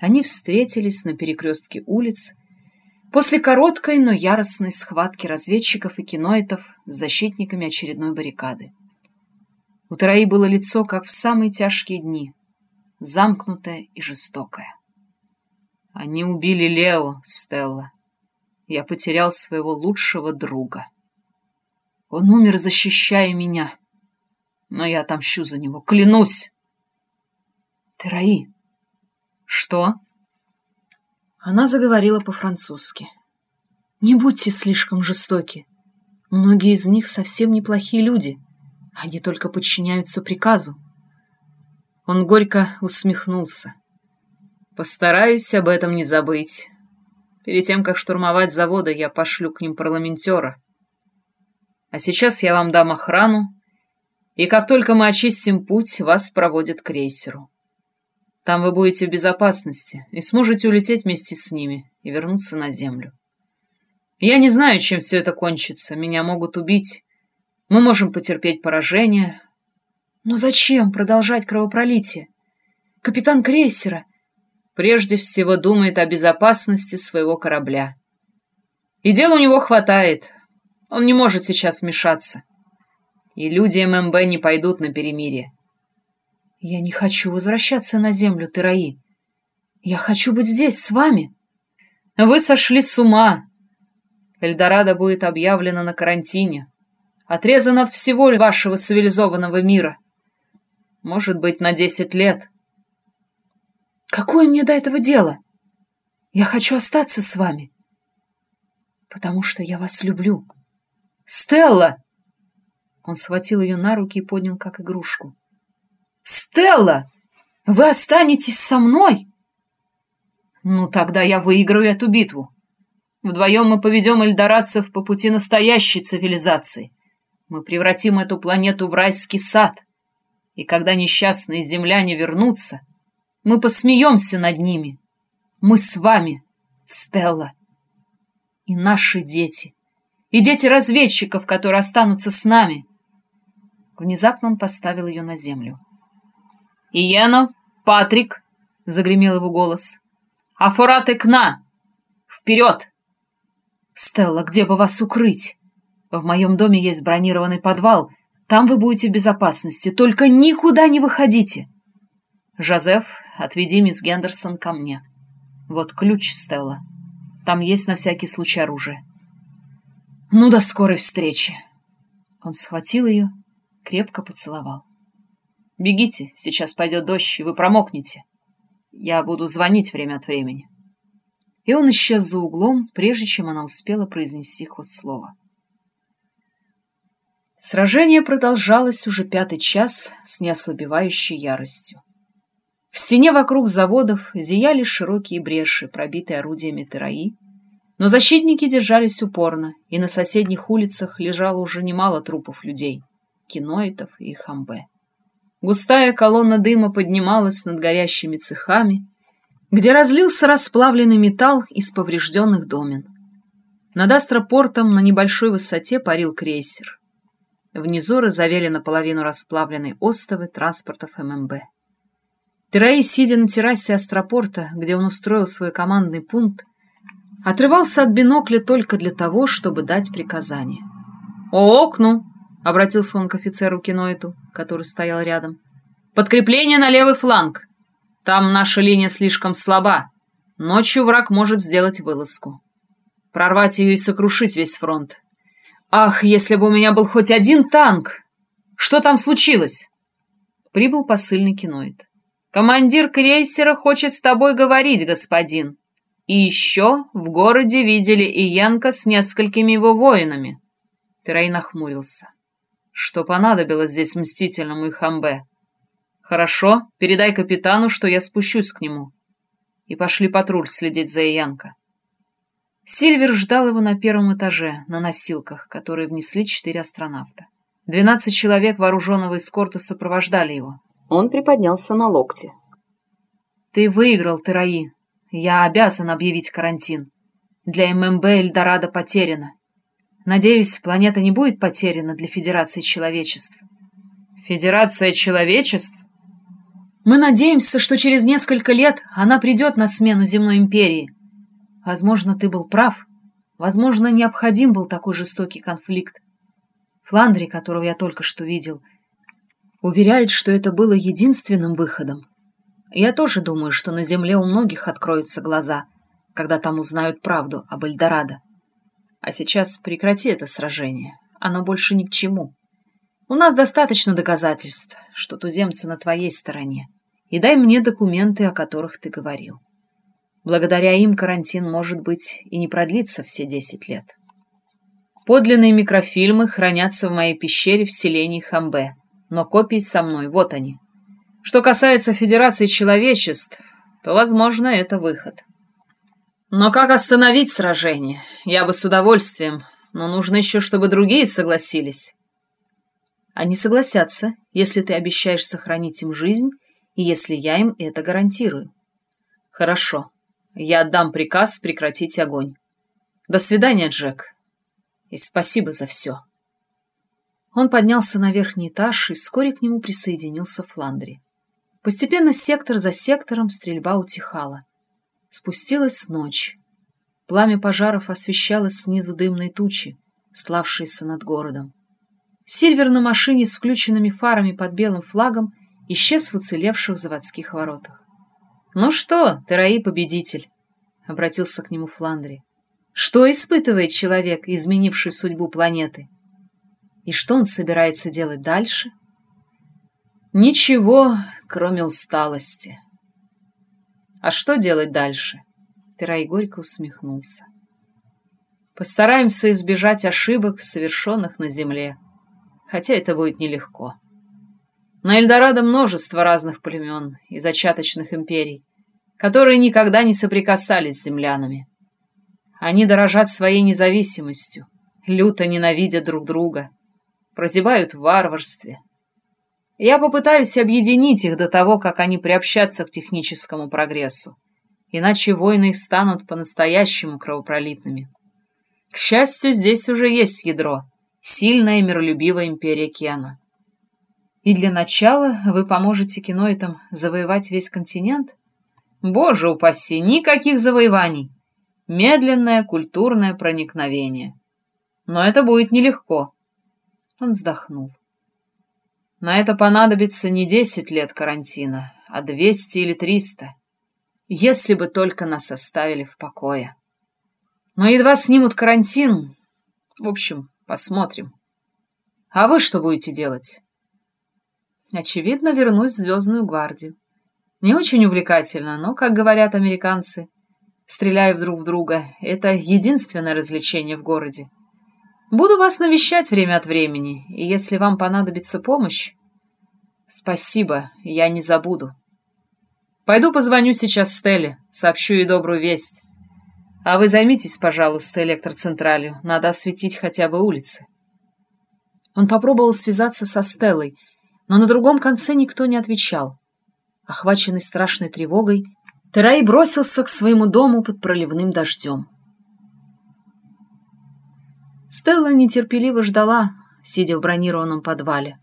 Они встретились на перекрестке улиц после короткой, но яростной схватки разведчиков и киноитов с защитниками очередной баррикады. У Тараи было лицо, как в самые тяжкие дни, замкнутое и жестокое. Они убили Лео, Стелла. Я потерял своего лучшего друга. Он умер, защищая меня. Но я отомщу за него, клянусь. Тараи. Что? Она заговорила по-французски. Не будьте слишком жестоки. Многие из них совсем неплохие люди. Они только подчиняются приказу. Он горько усмехнулся. Постараюсь об этом не забыть. Перед тем, как штурмовать заводы, я пошлю к ним парламентера. А сейчас я вам дам охрану, и как только мы очистим путь, вас проводят к крейсеру. Там вы будете в безопасности и сможете улететь вместе с ними и вернуться на землю. Я не знаю, чем все это кончится. Меня могут убить. Мы можем потерпеть поражение. Но зачем продолжать кровопролитие? Капитан крейсера прежде всего думает о безопасности своего корабля. И дел у него хватает. Он не может сейчас вмешаться. И люди ММБ не пойдут на перемирие. Я не хочу возвращаться на землю, Тераи. Я хочу быть здесь, с вами. Вы сошли с ума. Эльдорадо будет объявлено на карантине. Отрезан от всего вашего цивилизованного мира. Может быть, на десять лет. Какое мне до этого дело? Я хочу остаться с вами. Потому что я вас люблю. Стелла! Он схватил ее на руки и поднял как игрушку. Стелла! Вы останетесь со мной? Ну, тогда я выиграю эту битву. Вдвоем мы поведем эльдорадцев по пути настоящей цивилизации. Мы превратим эту планету в райский сад. И когда несчастные земляне вернутся, мы посмеемся над ними. Мы с вами, Стелла. И наши дети. И дети разведчиков, которые останутся с нами. Внезапно он поставил ее на землю. «Иено, Патрик!» — загремел его голос. «Афорат Кна! Вперед!» «Стелла, где бы вас укрыть? В моем доме есть бронированный подвал. Там вы будете в безопасности. Только никуда не выходите!» «Жозеф, отведи мисс Гендерсон ко мне. Вот ключ, Стелла. Там есть на всякий случай оружие. Ну, до скорой встречи. Он схватил ее, крепко поцеловал. Бегите, сейчас пойдет дождь, и вы промокнете. Я буду звонить время от времени. И он исчез за углом, прежде чем она успела произнести хоть слово. Сражение продолжалось уже пятый час с неослабевающей яростью. В стене вокруг заводов зияли широкие бреши, пробитые орудиями ТРАИ, но защитники держались упорно, и на соседних улицах лежало уже немало трупов людей, киноитов и хамбе. Густая колонна дыма поднималась над горящими цехами, где разлился расплавленный металл из поврежденных домен. Над астропортом на небольшой высоте парил крейсер. Внизу разовели наполовину расплавленные остовы транспортов ММБ. Тераи, сидя на террасе астропорта, где он устроил свой командный пункт, отрывался от бинокля только для того, чтобы дать приказание. «О окну!» — обратился он к офицеру Киноиту, который стоял рядом. «Подкрепление на левый фланг! Там наша линия слишком слаба. Ночью враг может сделать вылазку. Прорвать ее и сокрушить весь фронт. Ах, если бы у меня был хоть один танк! Что там случилось?» Прибыл посыльный Киноид. Командир крейсера хочет с тобой говорить, господин. И еще в городе видели Иянка с несколькими его воинами. Терей нахмурился. Что понадобилось здесь мстительному и хамбе? Хорошо, передай капитану, что я спущусь к нему. И пошли патруль следить за Иянка. Сильвер ждал его на первом этаже, на носилках, которые внесли четыре астронавта. Двенадцать человек вооруженного эскорта сопровождали его. Он приподнялся на локте. «Ты выиграл, Тераи. Я обязан объявить карантин. Для ММБ Эльдорадо потеряно. Надеюсь, планета не будет потеряна для Федерации Человечеств». «Федерация Человечеств?» Мы надеемся, что через несколько лет она придет на смену земной империи. Возможно, ты был прав. Возможно, необходим был такой жестокий конфликт. Фландри, которого я только что видел, уверяет, что это было единственным выходом. Я тоже думаю, что на Земле у многих откроются глаза, когда там узнают правду об Эльдорадо. А сейчас прекрати это сражение. Оно больше ни к чему. У нас достаточно доказательств, что туземцы на твоей стороне. И дай мне документы, о которых ты говорил. Благодаря им карантин, может быть, и не продлится все десять лет. Подлинные микрофильмы хранятся в моей пещере в селении Хамбе, но копии со мной, вот они. Что касается Федерации человечеств, то, возможно, это выход. Но как остановить сражение? Я бы с удовольствием, но нужно еще, чтобы другие согласились. Они согласятся, если ты обещаешь сохранить им жизнь и если я им это гарантирую. Хорошо. Я отдам приказ прекратить огонь. До свидания, Джек. И спасибо за все. Он поднялся на верхний этаж, и вскоре к нему присоединился Фландри. Постепенно сектор за сектором стрельба утихала. Спустилась ночь. Пламя пожаров освещалось снизу дымной тучи, славшейся над городом. Сильвер на машине с включенными фарами под белым флагом исчез в уцелевших заводских воротах. «Ну что, Тераи победитель?» — обратился к нему Фландри. «Что испытывает человек, изменивший судьбу планеты? И что он собирается делать дальше?» «Ничего, кроме усталости». «А что делать дальше?» Терай горько усмехнулся. «Постараемся избежать ошибок, совершенных на Земле» хотя это будет нелегко. На Эльдорадо множество разных племен и зачаточных империй, которые никогда не соприкасались с землянами. Они дорожат своей независимостью, люто ненавидят друг друга, прозябают в варварстве. Я попытаюсь объединить их до того, как они приобщатся к техническому прогрессу, иначе войны их станут по-настоящему кровопролитными. К счастью, здесь уже есть ядро — сильная миролюбивая империя Кена. И для начала вы поможете киноитам завоевать весь континент? Боже упаси, никаких завоеваний! Медленное культурное проникновение. Но это будет нелегко. Он вздохнул. На это понадобится не десять лет карантина, а двести или триста, если бы только нас оставили в покое. Но едва снимут карантин... В общем, Посмотрим. А вы что будете делать? Очевидно, вернусь в Звездную гвардию. Не очень увлекательно, но, как говорят американцы, стреляя друг в друга, это единственное развлечение в городе. Буду вас навещать время от времени, и если вам понадобится помощь... Спасибо, я не забуду. Пойду позвоню сейчас Стелле, сообщу ей добрую весть. А вы займитесь, пожалуйста, электроцентралью. Надо осветить хотя бы улицы. Он попробовал связаться со Стеллой, но на другом конце никто не отвечал. Охваченный страшной тревогой, Терай бросился к своему дому под проливным дождем. Стелла нетерпеливо ждала, сидя в бронированном подвале.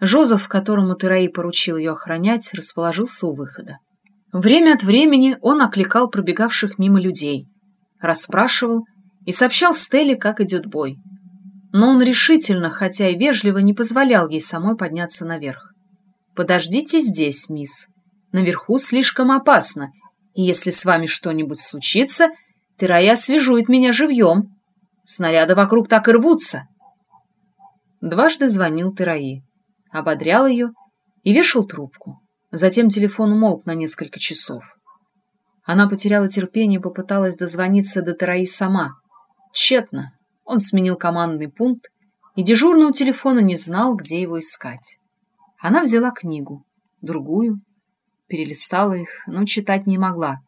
Жозеф, которому Тераи поручил ее охранять, расположился у выхода. Время от времени он окликал пробегавших мимо людей, расспрашивал и сообщал Стелле, как идет бой. Но он решительно, хотя и вежливо, не позволял ей самой подняться наверх. «Подождите здесь, мисс. Наверху слишком опасно, и если с вами что-нибудь случится, Терая освежует меня живьем. Снаряды вокруг так и рвутся». Дважды звонил Тераи, ободрял ее и вешал трубку. Затем телефон умолк на несколько часов. Она потеряла терпение и попыталась дозвониться до Тараи сама. Тщетно. Он сменил командный пункт, и дежурный у телефона не знал, где его искать. Она взяла книгу, другую, перелистала их, но читать не могла.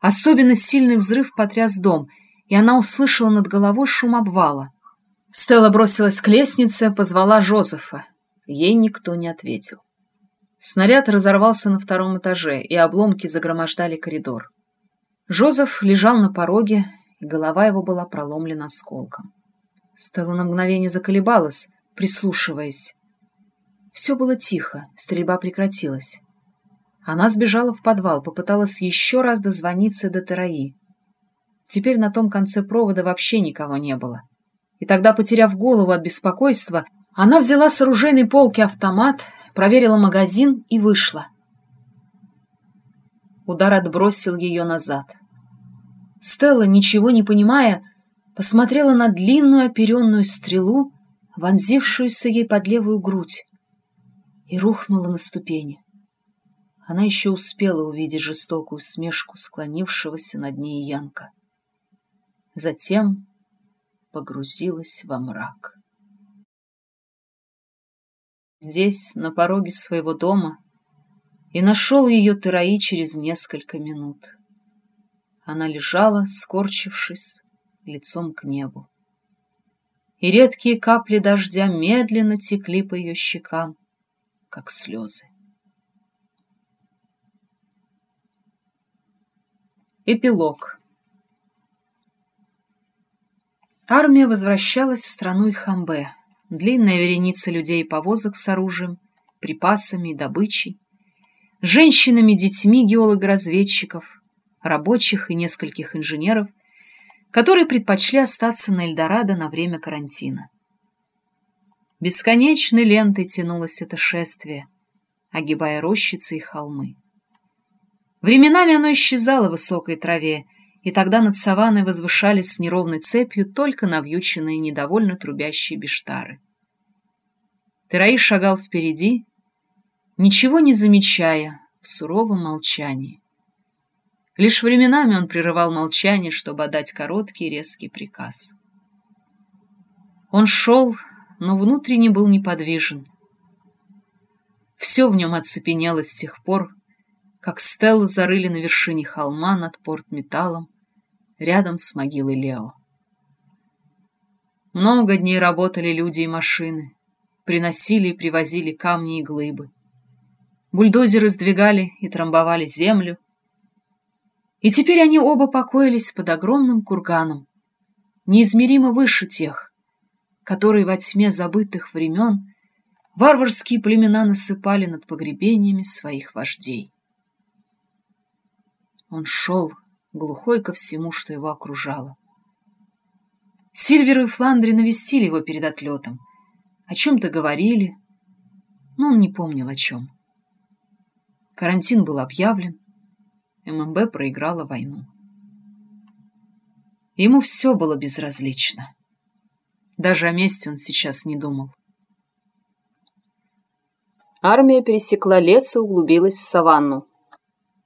Особенно сильный взрыв потряс дом, и она услышала над головой шум обвала. Стелла бросилась к лестнице, позвала Жозефа. Ей никто не ответил. Снаряд разорвался на втором этаже, и обломки загромождали коридор. Жозеф лежал на пороге, и голова его была проломлена осколком. Стелла на мгновение заколебалась, прислушиваясь. Все было тихо, стрельба прекратилась. Она сбежала в подвал, попыталась еще раз дозвониться до Тараи. Теперь на том конце провода вообще никого не было. И тогда, потеряв голову от беспокойства, она взяла с оружейной полки автомат, проверила магазин и вышла. Удар отбросил ее назад. Стелла, ничего не понимая, посмотрела на длинную оперенную стрелу, вонзившуюся ей под левую грудь, и рухнула на ступени. Она еще успела увидеть жестокую смешку склонившегося над ней Янка. Затем погрузилась во мрак. Здесь, на пороге своего дома, и нашел ее Тераи через несколько минут. Она лежала, скорчившись, лицом к небу. И редкие капли дождя медленно текли по ее щекам, как слезы. Эпилог Армия возвращалась в страну Ихамбе. Длинная вереница людей и повозок с оружием, припасами и добычей, женщинами, детьми геолого-разведчиков, рабочих и нескольких инженеров, которые предпочли остаться на Эльдорадо на время карантина. Бесконечной лентой тянулось это шествие, огибая рощицы и холмы. Временами оно исчезало в высокой траве, и тогда над саванной возвышались с неровной цепью только навьюченные недовольно трубящие бештары. Тераи шагал впереди, ничего не замечая, в суровом молчании. Лишь временами он прерывал молчание, чтобы отдать короткий резкий приказ. Он шел, но внутренне был неподвижен. Все в нем оцепенело с тех пор, как Стеллу зарыли на вершине холма над портметаллом, рядом с могилой Лео. Много дней работали люди и машины, приносили и привозили камни и глыбы. Бульдозеры сдвигали и трамбовали землю, и теперь они оба покоились под огромным курганом, неизмеримо выше тех, которые во тьме забытых времен варварские племена насыпали над погребениями своих вождей. Он шел, глухой ко всему, что его окружало. Сильверу и Фландри навестили его перед отлетом. О чем-то говорили, но он не помнил о чем. Карантин был объявлен, ММБ проиграла войну. Ему все было безразлично. Даже о месте он сейчас не думал. Армия пересекла лес и углубилась в саванну.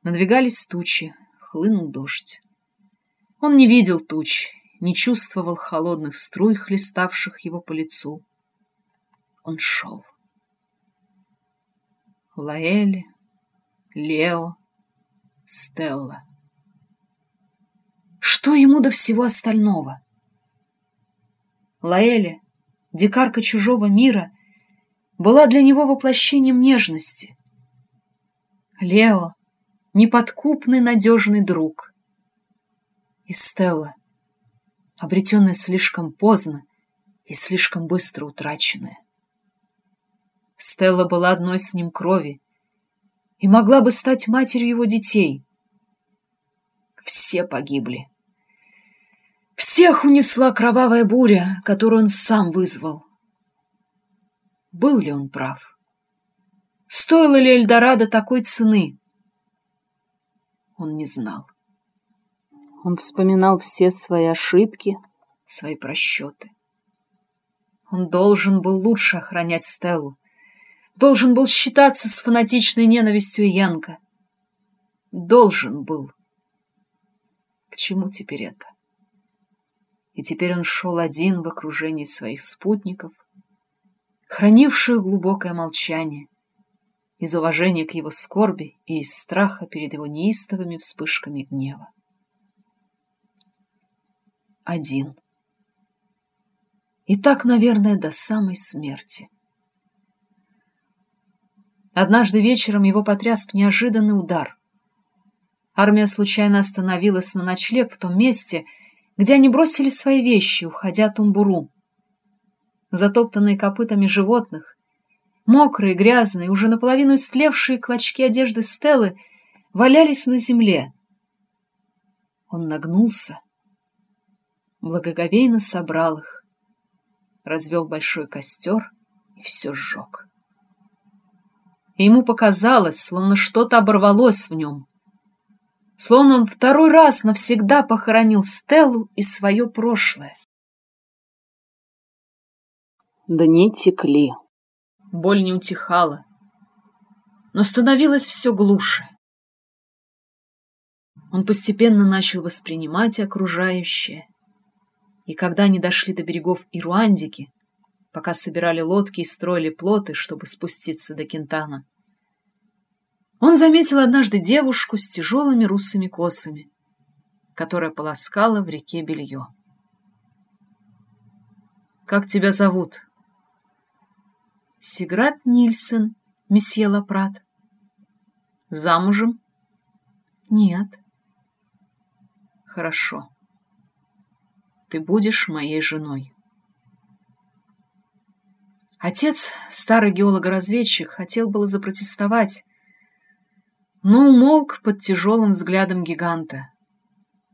Надвигались тучи, хлынул дождь. Он не видел туч, не чувствовал холодных струй, хлеставших его по лицу. Он шел. Лаэли, Лео, Стелла. Что ему до всего остального? Лаэля, дикарка чужого мира, была для него воплощением нежности. Лео неподкупный надежный друг. И Стелла, обретенная слишком поздно и слишком быстро утраченная. Стелла была одной с ним крови и могла бы стать матерью его детей. Все погибли. Всех унесла кровавая буря, которую он сам вызвал. Был ли он прав? Стоило ли Эльдорадо такой цены? Он не знал. Он вспоминал все свои ошибки, свои просчеты. Он должен был лучше охранять Стеллу, должен был считаться с фанатичной ненавистью Янка. Должен был. К чему теперь это? И теперь он шел один в окружении своих спутников, хранивших глубокое молчание, из уважения к его скорби и из страха перед его неистовыми вспышками гнева. Один. И так, наверное, до самой смерти. Однажды вечером его потряс неожиданный удар. Армия случайно остановилась на ночлег в том месте, где они бросили свои вещи, уходя тумбуру. Затоптанные копытами животных, Мокрые, грязные, уже наполовину истлевшие клочки одежды Стеллы валялись на земле. Он нагнулся, благоговейно собрал их, развел большой костер и все сжег. И ему показалось, словно что-то оборвалось в нем, словно он второй раз навсегда похоронил Стеллу и свое прошлое. Дни текли. Боль не утихала, но становилось все глуше. Он постепенно начал воспринимать окружающее, и когда они дошли до берегов Ируандики, пока собирали лодки и строили плоты, чтобы спуститься до Кентана, он заметил однажды девушку с тяжелыми русыми косами, которая полоскала в реке белье. «Как тебя зовут?» Сиград Нильсон, месье Лапрат. Замужем? Нет. Хорошо. Ты будешь моей женой. Отец, старый геолого-разведчик, хотел было запротестовать, но умолк под тяжелым взглядом гиганта,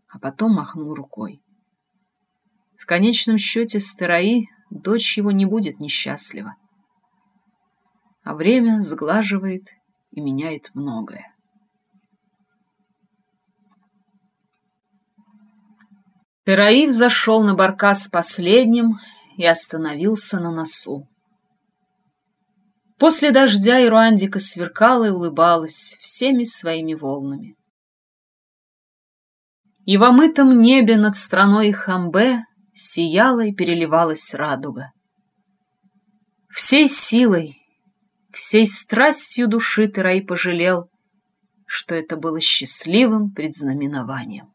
а потом махнул рукой. В конечном счете Стераи дочь его не будет несчастлива а время сглаживает и меняет многое. Тераив зашел на баркас последним и остановился на носу. После дождя Ируандика сверкала и улыбалась всеми своими волнами. И в омытом небе над страной Хамбе сияла и переливалась радуга. Всей силой Всей страстью души Терай пожалел, что это было счастливым предзнаменованием.